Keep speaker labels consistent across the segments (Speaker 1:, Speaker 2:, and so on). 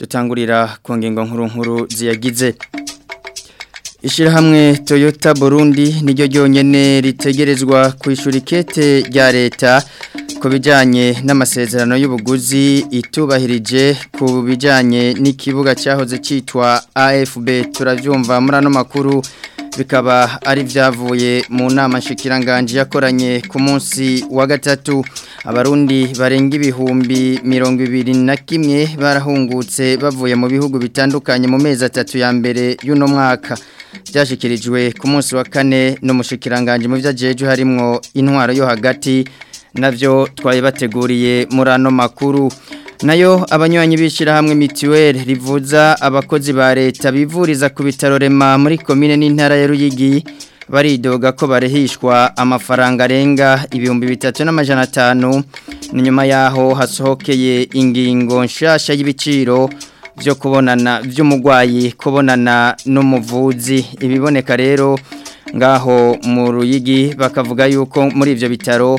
Speaker 1: dutangurira ku ngingo nkuru nkuru ziyagize Ishirahamwe Toyota Burundi niryo ryonyene ritegerezwa kwishura ikete rya leta ku bijyanye n'amasezerano y'ubuguzi itubahirije ku bijyanye n'ikibuga cyahoze cyitwa AFB turabyumva muri ano makuru bikaba ari byavuye mu nama nshikiranganje yakoranye ku munsi wa gatatu abarundi barenga ibihumbi mirongo ibiri na kimwe barahungutse bavuye mu bihugu bitandukanye mu mezi atatu ya mbere y'uno mwaka byashyikirijwe ku munsi wa kane n'umushikiranganje mu byagejeje harimo intwaro yo hagati nabyo twari bateguriye murano makuru nayo abanywanyi b'ishyirahamwe mituweli rivuza abakozi ba leta bivuriza ku bitaro rema muri komine n'intara ya ruyigi baridoga ko barehishwa amafaranga arenga ibihumbi bitatu n'amajana atanu nyuma yaho hasohokeye ingingo nshasha y'ibiciro byo kubonana by'umurwayi kubonana n'umuvuzi ibiboneka rero ngaho mu ruyigi bakavuga yuko muri ibyo bitaro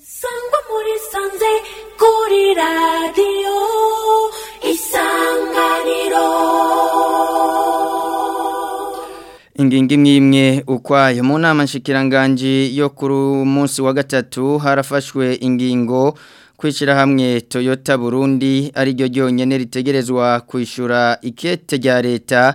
Speaker 1: sangwa
Speaker 2: muri sanze kuri radio isanganiro
Speaker 1: ingingo imwe imwe ukwayo mu nama nshikiranganji yo kuri munsi wa gatatu harafashwe ingingo kwishyira hamwe toyota burundi ariryo ryonyine ritegerezwa kwishyura ikete rya leta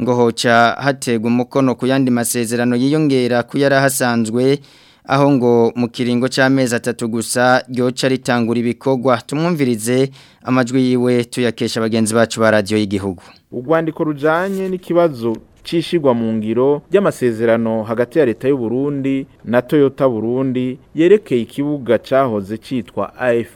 Speaker 1: ngo hoca hategwa umukono ku yandi masezerano yiyongera ku yari ahasanzwe aho ngo mu kiringo cy'amezi atatu gusa ryoca ritangura ibikorwa tumwumvirize amajwi yiwe tuyakesha bagenzi bacu ba radiyo y'igihugu
Speaker 3: urwandiko rujyanye n'ikibazo cy'ishyirwa mu ngiro ry'amasezerano hagati ya leta y'u Burundi na Toyota Burundi yerekeye ikibuga cyahoze cyitwa AFB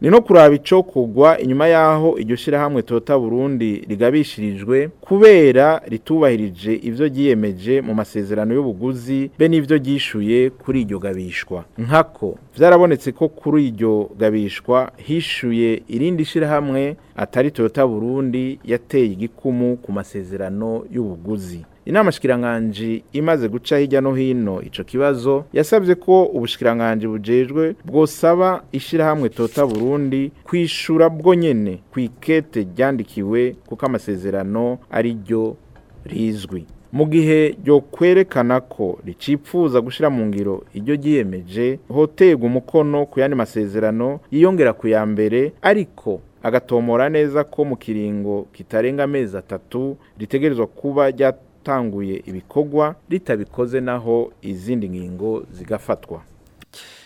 Speaker 3: ni no kuraba kugwa inyuma yaho iryo shyirahamwe Toyota Burundi rigabishirijwe kubera ritubahirije ibyo ryiyemeje mu masezerano y'ubuguzi be n'ibyo ryishuye kuri iryo gabishwa nkako byarabonetse ko kuri iryo gabishwa hishuye irindi shyirahamwe atari Toyota Burundi yateye igikumu ku masezerano y'ubuguzi inama shikiranganji imaze guca hirya no hino icyo kibazo yasabye ko ubushikiranganji bujejwe bwosaba ishyirahamwe Tota Burundi kwishura bwo nyene kwikete ryandikiwe kuko amasezerano ari ryo rizwi mu gihe ryo kwerekana ko ricipfuza gushyira mu ngiro iryo ryiyemeje hotegwa umukono ku yandi masezerano yiyongera ku ya mbere ariko agatomora neza ko mu kiringo kitarenga amezi atatu ritegerezwa kuba ryatangwa utanguye ibikorwa ritabikoze naho izindi ngingo zigafatwa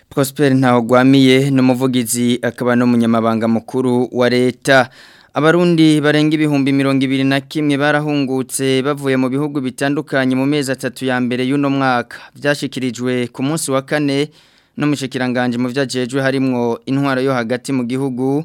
Speaker 1: prosper ntawugwamiye ni umuvugizi akaba n'umunyamabanga mukuru wa leta abarundi barenga ibihumbi mirongo ibiri na kimwe barahungutse bavuye mu bihugu bitandukanye mu mezi atatu ya mbere y'uno mwaka byashyikirijwe ku munsi wa kane n'umushyikiranganje mu byo harimo intwaro yo hagati mu gihugu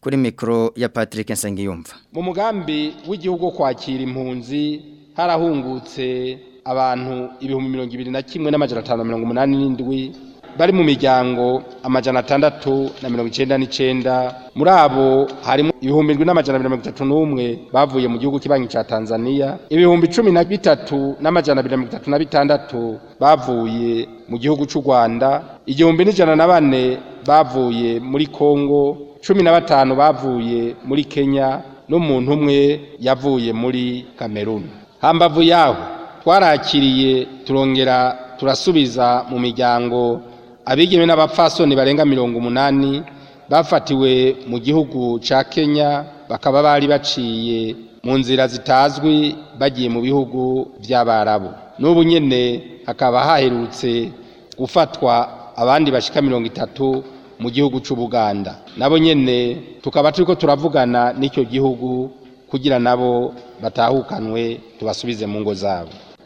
Speaker 1: kuri mikoro ya patrick nsengiyumva
Speaker 4: mu mugambi w'igihugu kwakira impunzi harahungutse abantu ibihumbi mirongo ibiri na kimwe n'amajana atanu mirongo umunani n'indwi bari mu miryango amajana atandatu na mirongo icyenda n'icyenda muri abo harimo ibihumbi bibiri n'amajana mirongo itatu n'umwe bavuye mu gihugu kibanyi cya tanzania ibihumbi cumi na bitatu n'amajana mirongo itatu na bitandatu bavuye mu gihugu cy'u rwanda igihumbi n'ijana na bane bavuye muri Congo cumi na batanu bavuye muri kenya n'umuntu umwe yavuye muri kameruni hambavu yaho twarakiriye turongera turasubiza mu miryango abigeme n'abapfasoni barenga mirongo umunani bafatiwe mu gihugu cya kenya bakaba bari baciye mu nzira zitazwi bagiye mu bihugu by'abarabu n'ubu nyine hakaba haherutse gufatwa abandi bashika mirongo itatu mu gihugu cy'ubuganda nabo nyine tukaba turi ko turavugana n'icyo gihugu kugira nabo batahukanwe tubasubize mu ngo zabo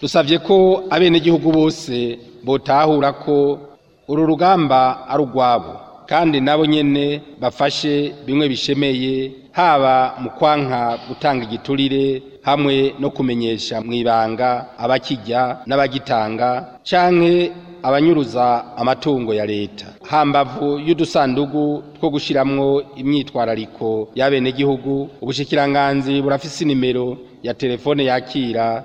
Speaker 4: dusabye ko abenegihugu bose botahura ko uru rugamba ari urwabo kandi nabo nyene bafashe bimwe bishemeye haba mu kwanka gutanga igiturire hamwe no kumenyesha mu ibanga abakijya n'abagitanga canke abanyuruza amatungo ya leta hambavu y'udusandugu two gushiramwo imyitwarariko y'abenegihugu ubushikiranganje burafise nimero ya telefone yakira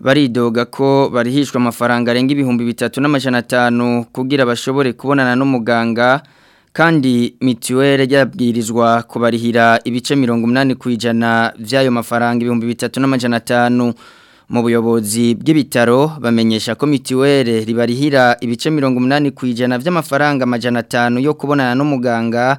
Speaker 1: baridoga ko barihishwa amafaranga arenga ibihumbi bitatu n'amajana atanu kugira bashobore kubonana n'umuganga kandi mituweli yabwirizwa kubarihira ibice mirongo inani ku ijana by'ayo mafaranga ibihumbi bitatu n'amajana atanu mu buyobozi bw'ibitaro bamenyesha ko mitiwere ribarihira ibice mirongo umunani ku ijana by'amafaranga amajana atanu yo kubonana n'umuganga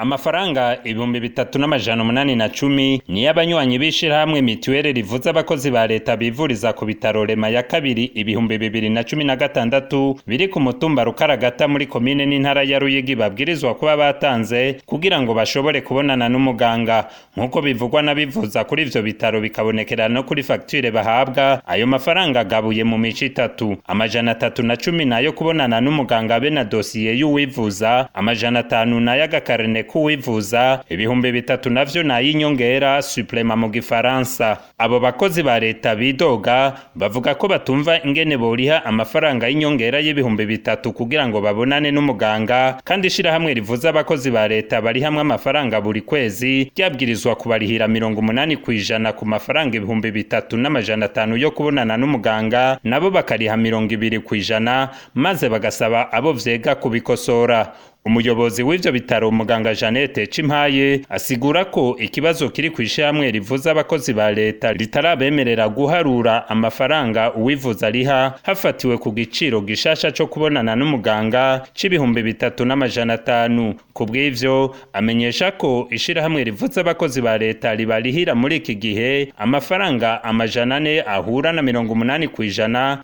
Speaker 5: amafaranga ibihumbi bitatu n'amajana umunani na cumi ni y'abanywanyi b'ishyirahamwe mituweli rivuza abakozi ba leta bivuriza ku bitaro rema ya kabiri ibihumbi bibiri na cumi na gatandatu biri ku mutumba rukaragata muri komine n'intara ya ruyigi babwirizwa kuba batanze kugira ngo bashobore kubonana n'umuganga nk'uko bivugwa n'abivuza kuri ivyo bitaro bikabonekera no kuri fagitire bahabwa ayo mafaranga agabuye mu mico itatu amajana atatu na cumi nayo kubonana n'umuganga be na dosiye y'uwivuza amajana atanu n'ay'agakarine kuwivuza ibihumbi bitatu navyo nayinyongera suplema mu gifaransa abo bakozi ba leta bidoga bavuga ko batumva ingene boriha amafaranga y'inyongera y'ibihumbi bitatu kugira ngo babonane n'umuganga kandi ishirahamwe rivuza abakozi ba leta bari hamwe amafaranga buri kwezi ryabwirizwa kubarihira mirongo umunani ku ijana ku mafaranga ibihumbi bitatu n'amajana atanu yo kubonana n'umuganga nabo bakariha mirongo ibiri ku ijana maze bagasaba abo vyega kubikosora umuyobozi w'ibyo bitaro muganga Jeannette Cimpaye asigura ko ikibazo kiri ku ishyirahamwe rivuza abakozi ba leta ritarabemerera guharura amafaranga uwivuza ariha hafatiwe ku giciro gishasha cyo kubonana n'umuganga c'ibihumbi bitatu n'amajana atanu ku bw'ivyo amenyesha ko ishyirahamwe rivuza abakozi ba leta ribarihira muri iki gihe amafaranga amajana ane ahura na mirongo umunani ku
Speaker 1: ijana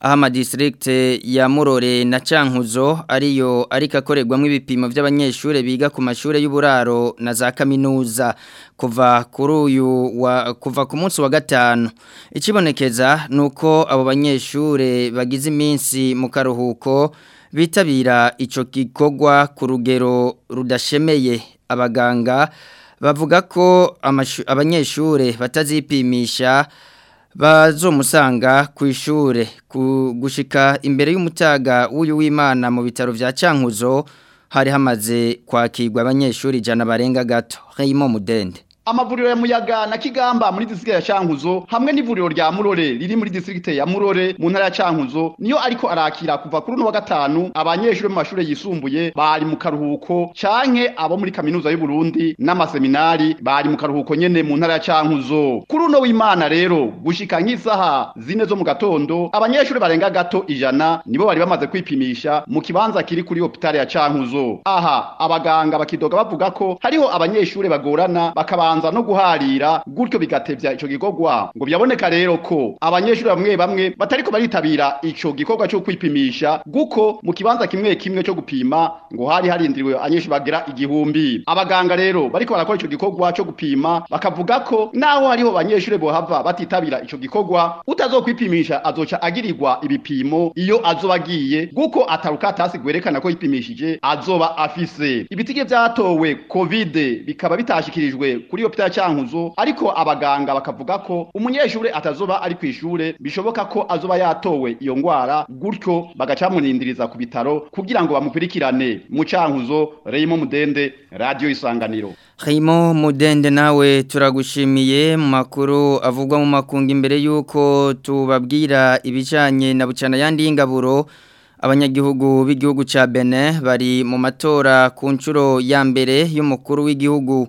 Speaker 1: aho District ya Murore na Cankuzo ariyo ariko akorerwamo ibipimo by'abanyeshuri biga ku mashuri y'uburaro na za kaminuza kuva kuri uyu wa kuva ku munsi wa gatanu ikibonekeza nuko abo banyeshuri bagize iminsi mu karuhuko bitabira ico kikogwa ku rugero rudashemeye abaganga bavuga ko abanyeshure batazipimisha bazomusanga ku ishuri gushika imbere y'umutaga w'uyu w'imana mu bitaro bya cyankuzo hari hamaze kwakirwa abanyeshuri Jana barenga gato nk'iyimo mudende
Speaker 6: amavuriro ya muyaga na kigamba muri distrikte ya cankuzo hamwe n'ivuriro rya murore riri muri distrikte ya murore mu ntara ya cankuzo niyo ariko arakira kuva kuri uno wa gatanu abanyeshuri mu mashuri yisumbuye bari mu karuhuko canke abo muri kaminuza y'u Burundi n'amaseminari bari mu karuhuko nyene mu ntara ya cankuzo kuri uno w'imana rero gushika nk'isaha zine zo mu gatondo abanyeshuri barenga gato ijana nibo bari bamaze kwipimisha mu kibanza kiri kuri hopitale ya cankuzo aha abaganga bakidoga bavuga ko hariho abanyeshuri bagorana bakaba kubanza no guharira gutyo bigatevya ico gikogwa ngo byaboneka rero ko abanyeshuri bamwe bamwe batariko baritabira ico gikorwa cyo kwipimisha guko mu kibanza kimwe kimwe cyo gupima ngo hari harindiriwe abanyeshuri bagira igihumbi abaganga rero bariko barakora ico gikogwa cyo gupima bakavuga ko naho hariho abanyeshuri bohava batitabira ico gikorwa utazokwipimisha azoca agirirwa ibipimo iyo azoba agiye guko ataruka atasi gwerekana ko yipimishije azoba afise ibitige vyatowe covid bikaba bitashikirijwe kuri iyo pita cyankuzo ariko abaganga bakavuga ko umunyeshuri atazoba ari ku ishure bishoboka ko azoba yatowe iyo ngwara gutyo bagacamurindiriza ku bitaro kugira ngo bamukurikirane mu cyankuzo Raymond Mudende radio isanganiro
Speaker 1: Raymond Mudende nawe turagushimiye mu makuru avugwa mu makungu imbere yuko tubabwira ibijanye na bucana yandi ingaburo abanyagihugu b'igihugu cya bene bari mu matora ku nshuro ya mbere y'umukuru w'igihugu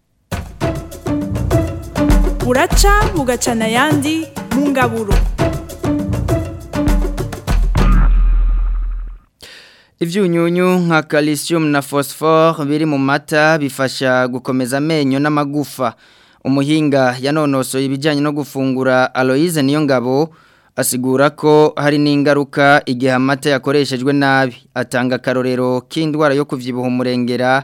Speaker 7: buraca bugacana ayandi mu ngaburo
Speaker 1: Ivyunyunyu nka calcium na phosphore biri mu mata bifasha gukomeza amenyo n'amagufa. Umuhinga yanonoso ibijyanye no gufungura Aloise niyo ngabo asigura ko hari n'ingaruka igihe amata yakoreshejwe nabi. Atanga karorero k'indwara yo kuvyibuha umurengera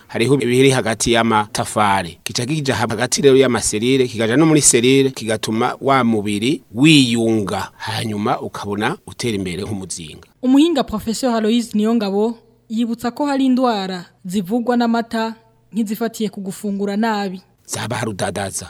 Speaker 8: hariho ibiri hagati y'amatafari kica kija hagati rero y'amaserire kigaja no muri serire kigatuma wa mubiri wiyunga hanyuma ukabona utera imbere nk'umuzinga
Speaker 9: umuhinga professeur Aloise Niyongabo yibutsa ko hari indwara zivugwa n'amata nk'izifatiye ku gufungura nabi
Speaker 8: zaba rudadaza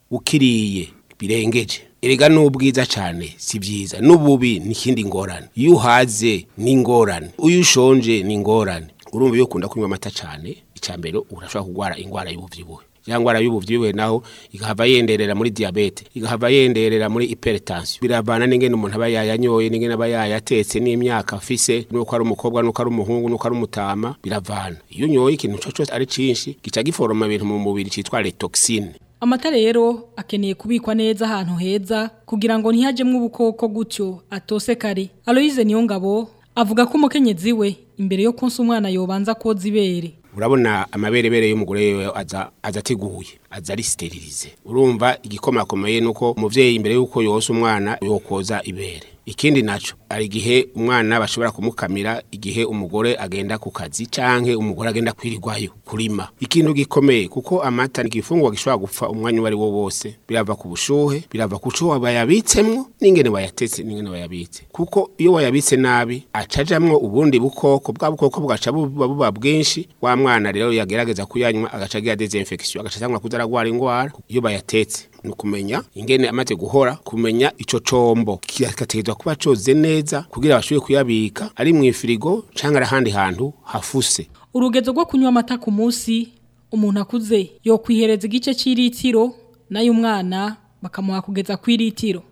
Speaker 8: ukiriye birengeje erega n'ubwiza cyane si byiza n'ububi n'ikindi ngorane iyo uhaze n'ingorane uyu ushonje n'ingorane urumva iyo ukunda kunywa amata cyane icya mbere urashobora kurwara indwara y'ububyibuhe cyangwa ara naho igahava yenderera muri diabete igahava yenderera muri hypertension Biravana n'ingene umuntu aba yayanyoye n'ingene aba yayatetse n'imyaka afise nuko ari umukobwa nuko ari umuhungu nuko ari umutama biravana iyo unyoye ikintu cyose ari cinshi gica giforoma ibintu mu mubiri citwa retoxine
Speaker 9: amatara rero akeneye kubikwa neza ahantu heza kugira ngo ntihajyemo ubukoko gutyo atose kare aloyize niyo ngabo avuga ko umukenyezi we imbere yo konsa umwana yobanza koza ibere
Speaker 8: urabona amaberebere y'umugore aza aza atiguye aza ari sterilize urumva igikomakomeye nuko umubyeyi imbere y'uko yose umwana yokoza ibere ikindi naco ari gihe umwana bashobora kumukamira igihe umugore agenda ku kazi canke umugore agenda kwirirwayo kurima ikintu gikomeye kuko amata ni igifungwa gishobora gupfa umwanya uwo ari wo wose birava ku bushuhe birava ku co bayabitsemwo n'ingene bayatetse n'ingene bayabitse kuko iyo wayabitse nabi acajamwo ubundi bukoko bwa bukoko bugaca buba bwinshi wa mwana rero yagerageza kuyanywa agaca agira desinfection agaca asangwa kuza baragwara ingwara iyo bayatetse ni ukumenya ingene amaze guhora kumenya icyo combo kikategezwa kuba coze neza kugira bashobore kuyabika ari mu ifirigo canke ahandi hantu hafuse
Speaker 9: urugezo rwo kunywa amata ku munsi umuntu akuze yo kwihereza igice c'iritiro nayo umwana bakamuha kugeza ku iritiro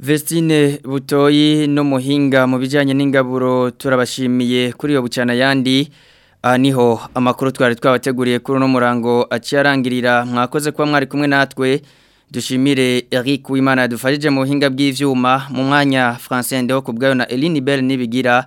Speaker 1: Vestine Butoyi no mu bijyanye n'ingaburo turabashimiye kuri yo bucana yandi niho amakuru twari twabateguriye kuri uno murango aciyarangirira mwakoze kuba mwari kumwe natwe dushimire Eric Wimana yadufashije mu buhinga bw'ivyuma mu mwanya François Ndeho kubgayo na Eline Bell nibigira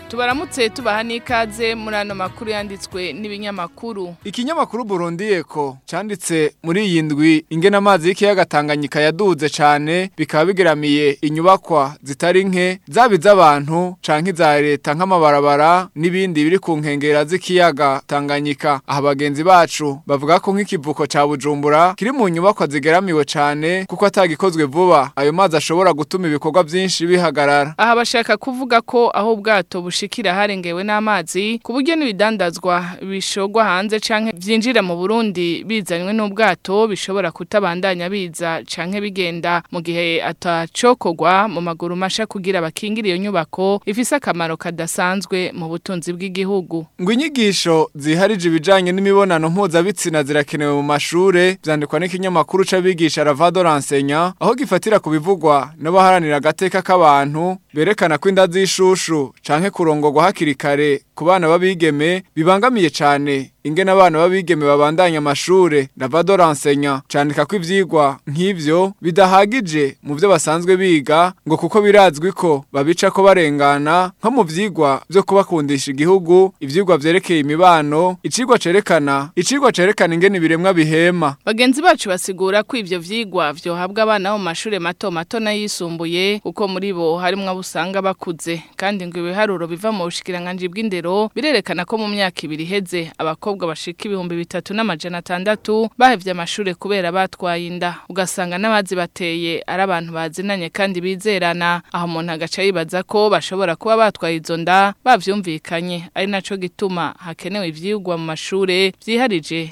Speaker 10: tubaramutse tubaha n'ikaze muri ano makuru yanditswe n'ibinyamakuru
Speaker 11: ikinyamakuru Burundi Eco cyanditse muri iyi ndwi ingena amazi y'ikiyaga Tanganyika yaduze cyane bikaba bigeramiye inyubakwa zitari nke zaba iz'abantu canke za leta nk'amabarabara n'ibindi biri ku nkengera z'ikiyaga Tanganyika aha bagenzi bacu bavuga ko nk'ikivuko cya Bujumbura kiri mu nyubakwa zigeramiwe cyane kuko atagikozwe vuba ayo mazi ashobora gutuma ibikorwa byinshi bihagarara
Speaker 10: aha bashaka kuvuga ko aho ubwato bwato bushikira harengewe n'amazi ku buryo n'ibidandazwa bishogwa hanze canke byinjira mu Burundi bizanywe n'ubwato bishobora kutabandanya biza canke bigenda mu gihe atacokogwa mu maguru masha kugira bakingire iyo nyubako ifise akamaro kadasanzwe mu butunzi bw'igihugu
Speaker 11: ngo inyigisho ziharije ibijanye n'imibonano mpuzabitsina zirakenewe mu mashure vyandikwa n'ikinyamakuru c'abigisha Ravado Rensenya aho gifatira ku bivugwa baharanira agateka k'abantu berekana ko inda z'ishushu canke ku kurongorwa hakiri kare ku bana b'abigeme bibangamiye cyane ingene abana b'abigeme babandanya amashure nava doransenya canika ko ivyigwa nk'ivyo bidahagije mu byo basanzwe biga ngo kuko birazwi ko babica ko barengana nko mu vyigwa byo kubakundisha igihugu ivyigwa byerekeye imibano icigwa cerekana icigwa cerekana ingene ibiremwa bihema
Speaker 10: bagenzi bacu basigura ko ivyo vyigwa vyohabwa abana bo mashure mato mato yisumbuye kuko muri bo harimwo abusanga bakuze kandi ngo ibiharuro biva mu bushikiranganje bw'indero birerekana ko mu myaka ibiri heze abakobwa abakobwa bashika ibihumbi bitatu n'amajana atandatu bahevye amashuri kubera batwaye inda ugasanga n'abazi bateye ari abantu bazinanye kandi bizerana aho umuntu agaca yibaza ko bashobora kuba batwaye izo nda bavyumvikanye ari naco gituma hakenewe ivyigwa mu mashure vyiharije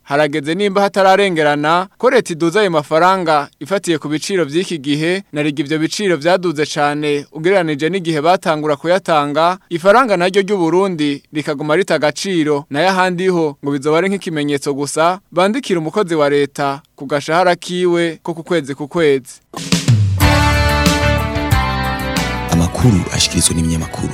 Speaker 11: harageze nimba hatararengerana ko leta iduza ayo mafaranga ifatiye ku biciro by'iki gihe nariga ivyo biciro vyaduze cyane ugereranije n'igihe batangura kuyatanga ifaranga naryo ry'uburundi rikaguma rita agaciro nayo ahandiho ngo bizobare nk'ikimenyetso gusa bandikira umukozi wa leta ku gashahara kiwe ko ku kwezi ku kwezi
Speaker 12: amakuru ashyikirizwa n'ibinyamakuru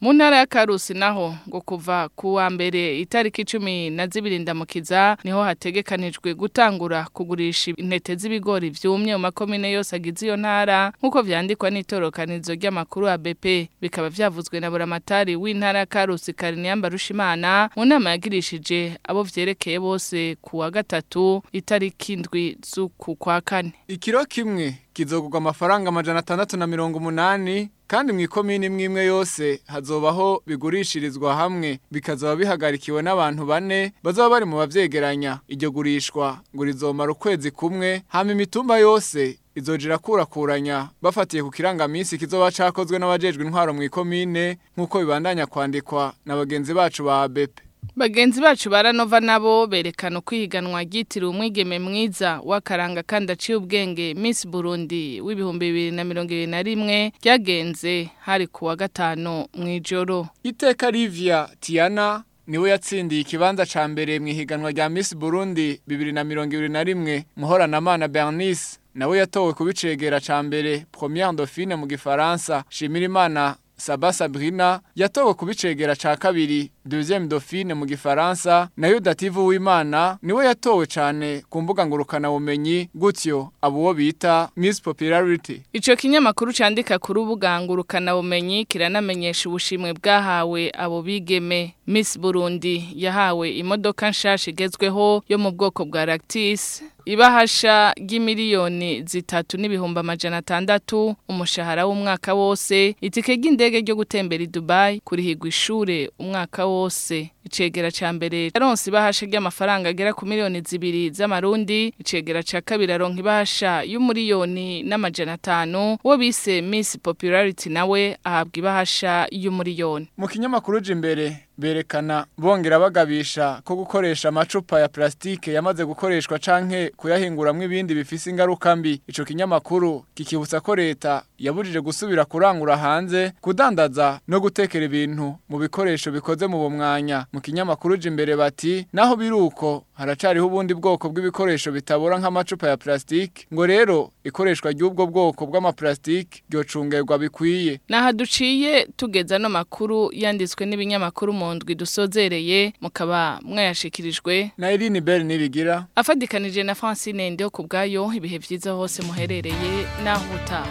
Speaker 10: Munara ya karusi naho ngo kuva kuwa mbere itariki icumi na zibiri ndamukiza niho hategekanijwe gutangura kugurisha intete z'ibigori byumye mu makomine yose agize iyo ntara nk'uko vyandikwa n'itorokanizo ry'amakuru ABP bikaba vyavuzwe na buramatari w'intara ya karusi kariniyamba rushimana mu nama yagirishije abo vyerekeye bose ku wa gatatu itariki ndwi z'uku kwa kane
Speaker 11: ikiro kimwe kizogurwa amafaranga amajana atandatu na mirongo umunani kandi mu ikomini imwe imwe yose hazobaho bigurishirizwa hamwe bikazaba bihagarikiwe n'abantu bane bazaba bari mu babyegeranya iryo gurishwa ngo rizomara ukwezi kumwe hama imitumba yose izojira kurakuranya bafatiye ku kirangamisi kizoba cakozwe n'abajejwe intwaro mu ikomine nk'uko bibandanya kwandikwa na bagenzi bacu ba bepe
Speaker 10: bagenzi bacu baranova nabo berekana ukwihiganwa gitira umwigeme mwiza w'akaranga kandi aciye ubwenge Miss Burundi w'ibihumbi bibiri na mirongo na rimwe ryagenze hari ku wa gatanu mu ijoro
Speaker 11: iteka Livia Tiana niwe yatsindiye ikibanza ca mbere mu ihiganwa rya Miss Burundi bibiri na mirongo irindwi na rimwe muhoranamana Bernice nawe yatowe kubicegera ca mbere première dauphine mu gifaransa Shimirimana Saba Sabrina yatowe kubicegera bicegera ca kabiri Deuxième Dauphine mu gifaransa na Yudative w’Imana niwe yatowe cyane ku mbuga ngurukana bumenyi gutyo abo bita Miss Popularity
Speaker 10: Icyo kinyamakuru cyandika kuri rubuga ngurukana bumenyi kiranamenyesha ubushimwe bwahawe abo bigeme Miss Burundi yahawe imodoka nshasha igezweho yo mu bwoko bwa Lactis ibahasha ry'imiliyoni zitatu n'ibihumbi amajana atandatu umushahara w'umwaka wose itike ry'indege ryo gutembera i Dubai kurihigwa ishure umwaka wose icegera ca mbere bahasha ibahasha ry'amafaranga agera ku miliyoni zibiri z'amarundi icegera ca kabiri aronka ibahasha y'umuriyoni n'amajana atanu uwo Miss Popularity nawe ahabwa ibahasha y'umuriyoni
Speaker 11: mu kinyamakuru j'imbere berekana bongera bagabisha ko gukoresha amacupa ya plastike yamaze gukoreshwa canke kuyahinguramwo ibindi bifise ingaruka mbi ico kinyamakuru kikibutsa ko leta yabujije gusubira kurangura hanze kudandaza no gutekera ibintu mu bikoresho bikoze mu bumwanya mu kinyamakuru uje imbere bati naho biruko haracariho ubundi bwoko bw'ibikoresho bitabora nk'amacupa ya plastique ngo rero ikoreshwa ry'ubwo bwoko bw'amaplastique ryocungerwa bikwiye
Speaker 10: naha duciye tugeza no makuru yanditswe n'ibinyamakuru mu ndwi dusozereye mukaba mwayashikirijwe
Speaker 11: na Irene Bell nibigira
Speaker 10: afadikanije na Francine Ndio kubgayo ibihe byiza hose muherereye nahuta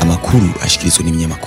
Speaker 12: amakuru ashikirizwe n'ibinyamakuru